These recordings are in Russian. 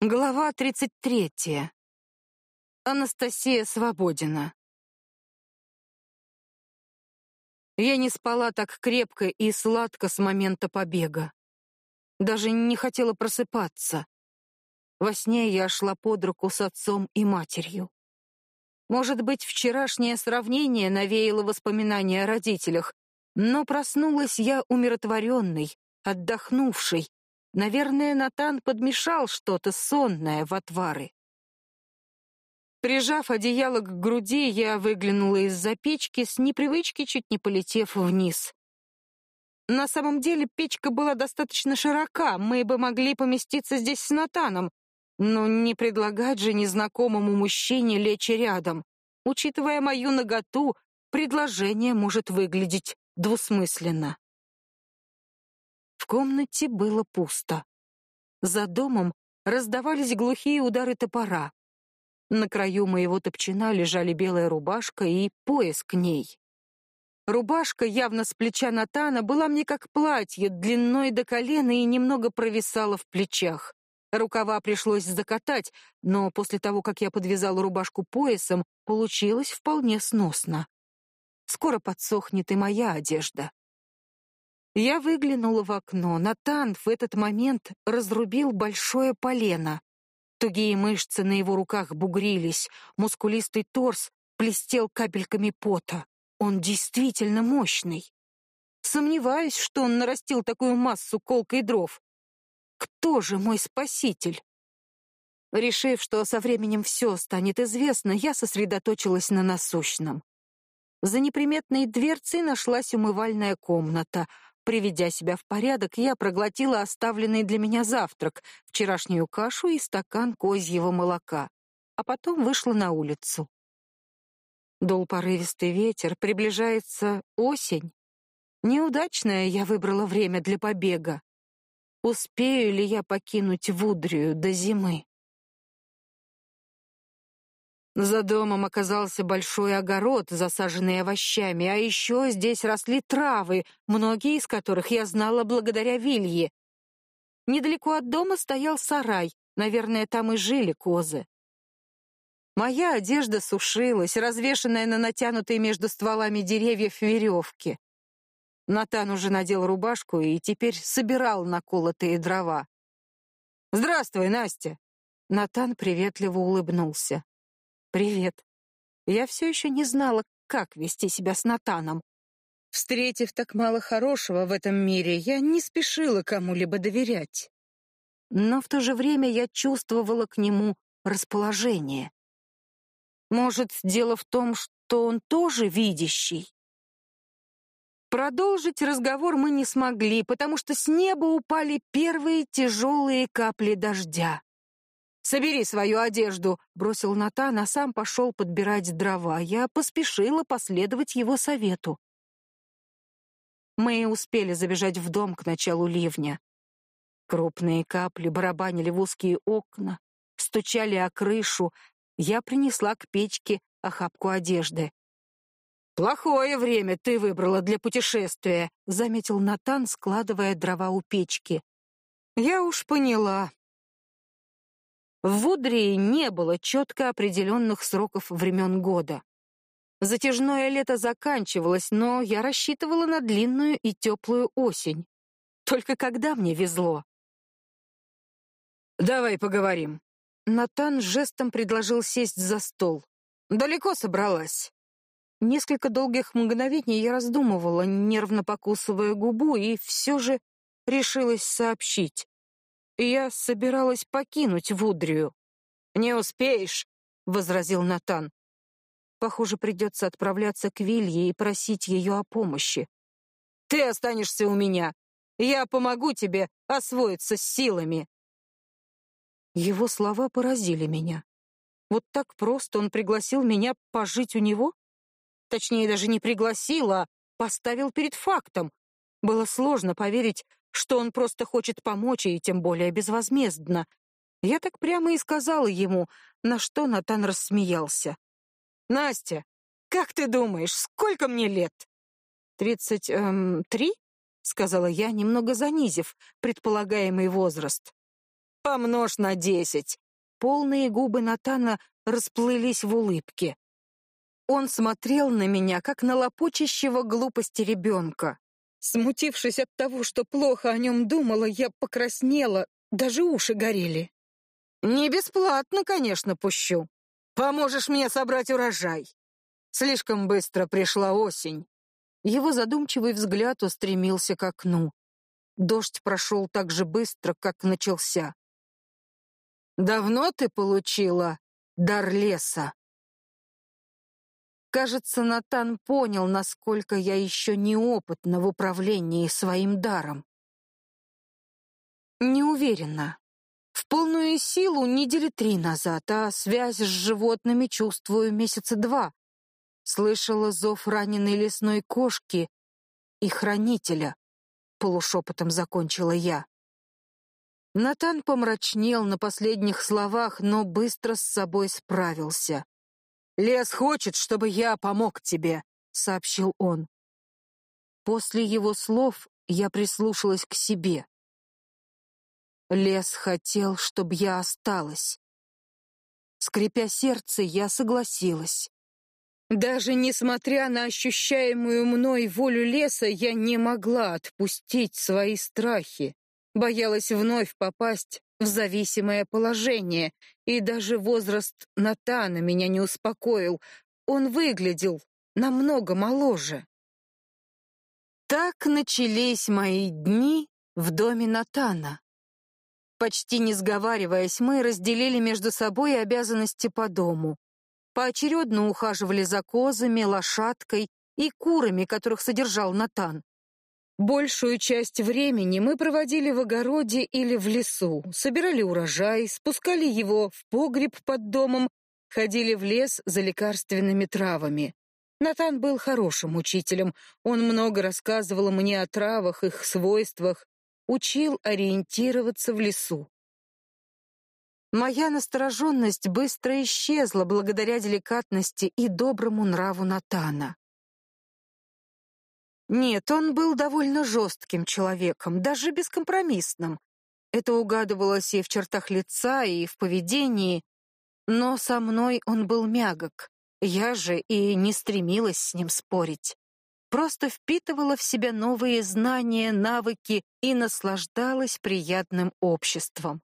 Глава 33. Анастасия Свободина. Я не спала так крепко и сладко с момента побега. Даже не хотела просыпаться. Во сне я шла под руку с отцом и матерью. Может быть, вчерашнее сравнение навеяло воспоминания о родителях, но проснулась я умиротворенной, отдохнувшей, Наверное, Натан подмешал что-то сонное в отвары. Прижав одеяло к груди, я выглянула из-за печки, с непривычки чуть не полетев вниз. На самом деле печка была достаточно широка, мы бы могли поместиться здесь с Натаном, но не предлагать же незнакомому мужчине лечь рядом. Учитывая мою наготу, предложение может выглядеть двусмысленно комнате было пусто. За домом раздавались глухие удары топора. На краю моего топчина лежали белая рубашка и пояс к ней. Рубашка, явно с плеча Натана, была мне как платье, длиной до колена и немного провисала в плечах. Рукава пришлось закатать, но после того, как я подвязала рубашку поясом, получилось вполне сносно. Скоро подсохнет и моя одежда. Я выглянула в окно. Натан в этот момент разрубил большое полено. Тугие мышцы на его руках бугрились, мускулистый торс блестел капельками пота. Он действительно мощный. Сомневаюсь, что он нарастил такую массу колкой дров. Кто же мой спаситель? Решив, что со временем все станет известно, я сосредоточилась на насущном. За неприметной дверцей нашлась умывальная комната — Приведя себя в порядок, я проглотила оставленный для меня завтрак, вчерашнюю кашу и стакан козьего молока, а потом вышла на улицу. Дул порывистый ветер, приближается осень. Неудачное я выбрала время для побега. Успею ли я покинуть Вудрию до зимы? За домом оказался большой огород, засаженный овощами, а еще здесь росли травы, многие из которых я знала благодаря Вилье. Недалеко от дома стоял сарай, наверное, там и жили козы. Моя одежда сушилась, развешанная на натянутой между стволами деревьев веревке. Натан уже надел рубашку и теперь собирал наколотые дрова. «Здравствуй, Настя!» Натан приветливо улыбнулся. Привет. Я все еще не знала, как вести себя с Натаном. Встретив так мало хорошего в этом мире, я не спешила кому-либо доверять. Но в то же время я чувствовала к нему расположение. Может, дело в том, что он тоже видящий? Продолжить разговор мы не смогли, потому что с неба упали первые тяжелые капли дождя. Собери свою одежду, бросил Натан, а сам пошел подбирать дрова. Я поспешила последовать его совету. Мы успели забежать в дом к началу ливня. Крупные капли барабанили в узкие окна, стучали о крышу. Я принесла к печке охапку одежды. Плохое время ты выбрала для путешествия, заметил Натан, складывая дрова у печки. Я уж поняла, в Вудрии не было четко определенных сроков времен года. Затяжное лето заканчивалось, но я рассчитывала на длинную и теплую осень. Только когда мне везло. Давай поговорим. Натан жестом предложил сесть за стол. Далеко собралась. Несколько долгих мгновений я раздумывала, нервно покусывая губу, и все же решилась сообщить. Я собиралась покинуть Вудрию. Не успеешь, возразил Натан. Похоже, придется отправляться к Вилье и просить ее о помощи. Ты останешься у меня. Я помогу тебе освоиться с силами. Его слова поразили меня. Вот так просто он пригласил меня пожить у него? Точнее, даже не пригласил, а поставил перед фактом. Было сложно поверить, что он просто хочет помочь, и тем более безвозмездно. Я так прямо и сказала ему, на что Натан рассмеялся. «Настя, Как ты думаешь, сколько мне лет? Тридцать эм, три? сказала я, немного занизив предполагаемый возраст. Помножь на десять. Полные губы Натана расплылись в улыбке. Он смотрел на меня, как на лопочащего глупости ребенка. Смутившись от того, что плохо о нем думала, я покраснела, даже уши горели. «Не бесплатно, конечно, пущу. Поможешь мне собрать урожай. Слишком быстро пришла осень». Его задумчивый взгляд устремился к окну. Дождь прошел так же быстро, как начался. «Давно ты получила дар леса?» Кажется, Натан понял, насколько я еще неопытна в управлении своим даром. Не уверена. В полную силу недели три назад, а связь с животными чувствую месяца два. Слышала зов раненой лесной кошки и хранителя. Полушепотом закончила я. Натан помрачнел на последних словах, но быстро с собой справился. «Лес хочет, чтобы я помог тебе», — сообщил он. После его слов я прислушалась к себе. Лес хотел, чтобы я осталась. Скрипя сердце, я согласилась. Даже несмотря на ощущаемую мной волю леса, я не могла отпустить свои страхи. Боялась вновь попасть в зависимое положение, и даже возраст Натана меня не успокоил. Он выглядел намного моложе. Так начались мои дни в доме Натана. Почти не сговариваясь, мы разделили между собой обязанности по дому. Поочередно ухаживали за козами, лошадкой и курами, которых содержал Натан. Большую часть времени мы проводили в огороде или в лесу, собирали урожай, спускали его в погреб под домом, ходили в лес за лекарственными травами. Натан был хорошим учителем. Он много рассказывал мне о травах, их свойствах, учил ориентироваться в лесу. Моя настороженность быстро исчезла благодаря деликатности и доброму нраву Натана. Нет, он был довольно жестким человеком, даже бескомпромиссным. Это угадывалось и в чертах лица, и в поведении, но со мной он был мягок. Я же и не стремилась с ним спорить. Просто впитывала в себя новые знания, навыки и наслаждалась приятным обществом.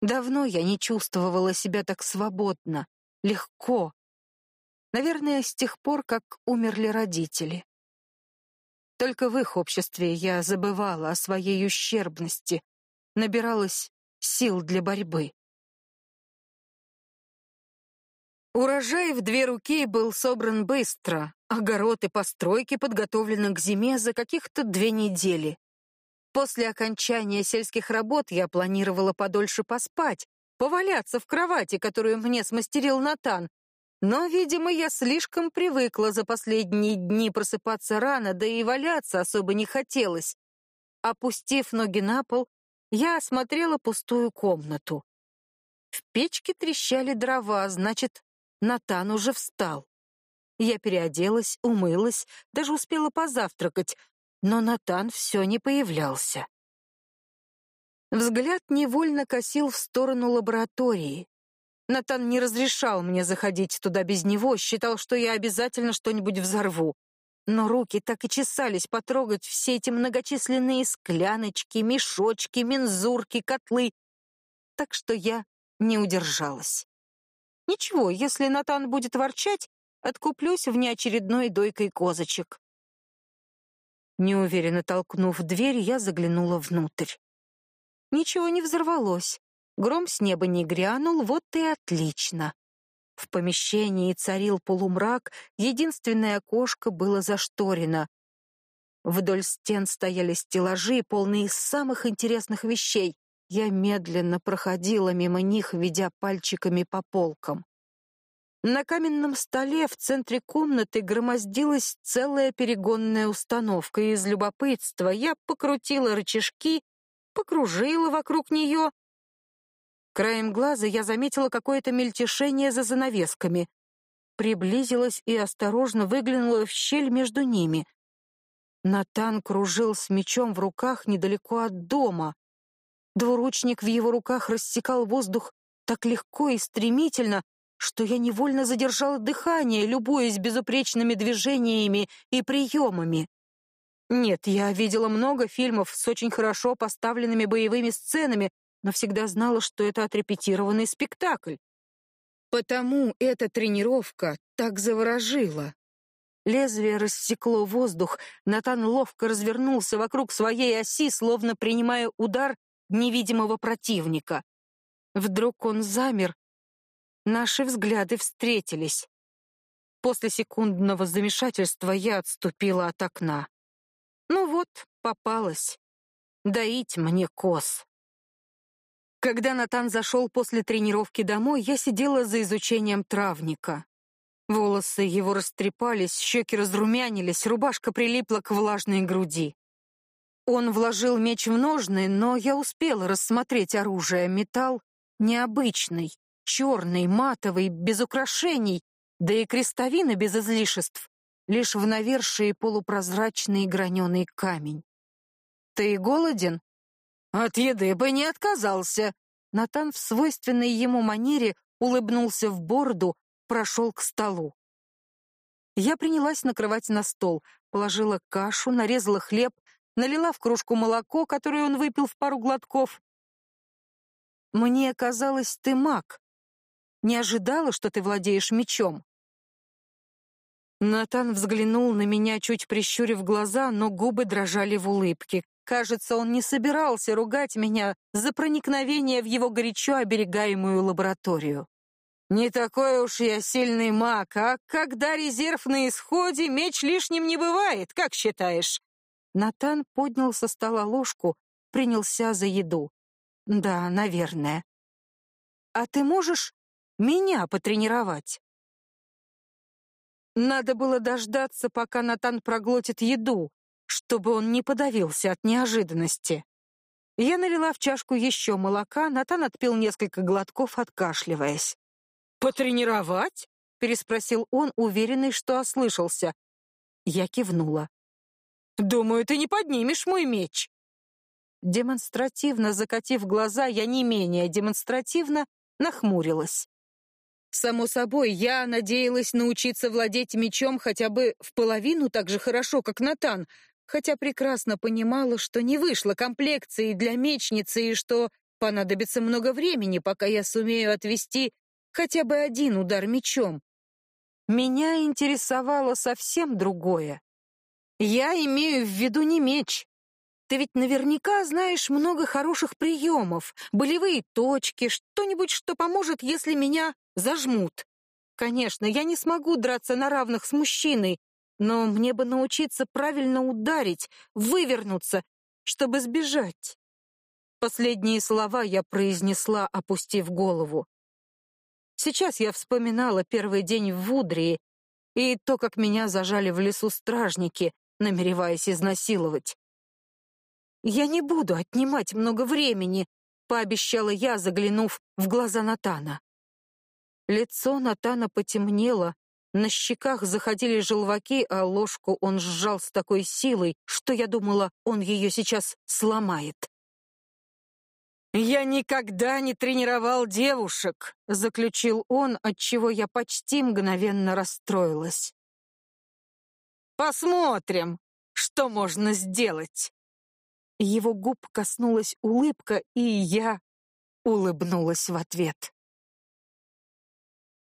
Давно я не чувствовала себя так свободно, легко. Наверное, с тех пор, как умерли родители. Только в их обществе я забывала о своей ущербности, набиралась сил для борьбы. Урожай в две руки был собран быстро, огород и постройки подготовлены к зиме за каких-то две недели. После окончания сельских работ я планировала подольше поспать, поваляться в кровати, которую мне смастерил Натан, но, видимо, я слишком привыкла за последние дни просыпаться рано, да и валяться особо не хотелось. Опустив ноги на пол, я осмотрела пустую комнату. В печке трещали дрова, значит, Натан уже встал. Я переоделась, умылась, даже успела позавтракать, но Натан все не появлялся. Взгляд невольно косил в сторону лаборатории. Натан не разрешал мне заходить туда без него, считал, что я обязательно что-нибудь взорву. Но руки так и чесались потрогать все эти многочисленные скляночки, мешочки, мензурки, котлы. Так что я не удержалась. Ничего, если Натан будет ворчать, откуплюсь внеочередной дойкой козочек. Неуверенно толкнув дверь, я заглянула внутрь. Ничего не взорвалось. Гром с неба не грянул, вот и отлично. В помещении царил полумрак, единственное окошко было зашторено. Вдоль стен стояли стеллажи, полные самых интересных вещей. Я медленно проходила мимо них, ведя пальчиками по полкам. На каменном столе в центре комнаты громоздилась целая перегонная установка, из любопытства я покрутила рычажки, покружила вокруг нее, Краем глаза я заметила какое-то мельтешение за занавесками. приблизилась и осторожно выглянула в щель между ними. Натан кружил с мечом в руках недалеко от дома. Двуручник в его руках рассекал воздух так легко и стремительно, что я невольно задержала дыхание, любуясь безупречными движениями и приемами. Нет, я видела много фильмов с очень хорошо поставленными боевыми сценами, но всегда знала, что это отрепетированный спектакль. Потому эта тренировка так заворожила. Лезвие рассекло воздух, Натан ловко развернулся вокруг своей оси, словно принимая удар невидимого противника. Вдруг он замер. Наши взгляды встретились. После секундного замешательства я отступила от окна. Ну вот, попалась. Доить мне коз. Когда Натан зашел после тренировки домой, я сидела за изучением травника. Волосы его растрепались, щеки разрумянились, рубашка прилипла к влажной груди. Он вложил меч в ножны, но я успела рассмотреть оружие. Металл необычный, черный, матовый, без украшений, да и крестовина без излишеств, лишь в навершии полупрозрачный граненый камень. «Ты голоден?» «От еды бы не отказался!» Натан в свойственной ему манере улыбнулся в бороду, прошел к столу. Я принялась накрывать на стол, положила кашу, нарезала хлеб, налила в кружку молоко, которое он выпил в пару глотков. «Мне казалось, ты маг. Не ожидала, что ты владеешь мечом». Натан взглянул на меня, чуть прищурив глаза, но губы дрожали в улыбке. Кажется, он не собирался ругать меня за проникновение в его горячо оберегаемую лабораторию. Не такой уж я сильный маг, а когда резерв на исходе, меч лишним не бывает, как считаешь? Натан поднял со стола ложку, принялся за еду. Да, наверное. А ты можешь меня потренировать? Надо было дождаться, пока Натан проглотит еду, чтобы он не подавился от неожиданности. Я налила в чашку еще молока, Натан отпил несколько глотков, откашливаясь. «Потренировать?» — переспросил он, уверенный, что ослышался. Я кивнула. «Думаю, ты не поднимешь мой меч». Демонстративно закатив глаза, я не менее демонстративно нахмурилась. Само собой, я надеялась научиться владеть мечом хотя бы в половину так же хорошо, как Натан, хотя прекрасно понимала, что не вышло комплекции для мечницы и что понадобится много времени, пока я сумею отвести хотя бы один удар мечом. Меня интересовало совсем другое. Я имею в виду не меч. Ты ведь наверняка знаешь много хороших приемов, болевые точки, что-нибудь, что поможет, если меня зажмут. Конечно, я не смогу драться на равных с мужчиной, но мне бы научиться правильно ударить, вывернуться, чтобы сбежать. Последние слова я произнесла, опустив голову. Сейчас я вспоминала первый день в Вудрии и то, как меня зажали в лесу стражники, намереваясь изнасиловать. «Я не буду отнимать много времени», — пообещала я, заглянув в глаза Натана. Лицо Натана потемнело, на щеках заходили желваки, а ложку он сжал с такой силой, что я думала, он ее сейчас сломает. «Я никогда не тренировал девушек», — заключил он, отчего я почти мгновенно расстроилась. «Посмотрим, что можно сделать». Его губ коснулась улыбка, и я улыбнулась в ответ.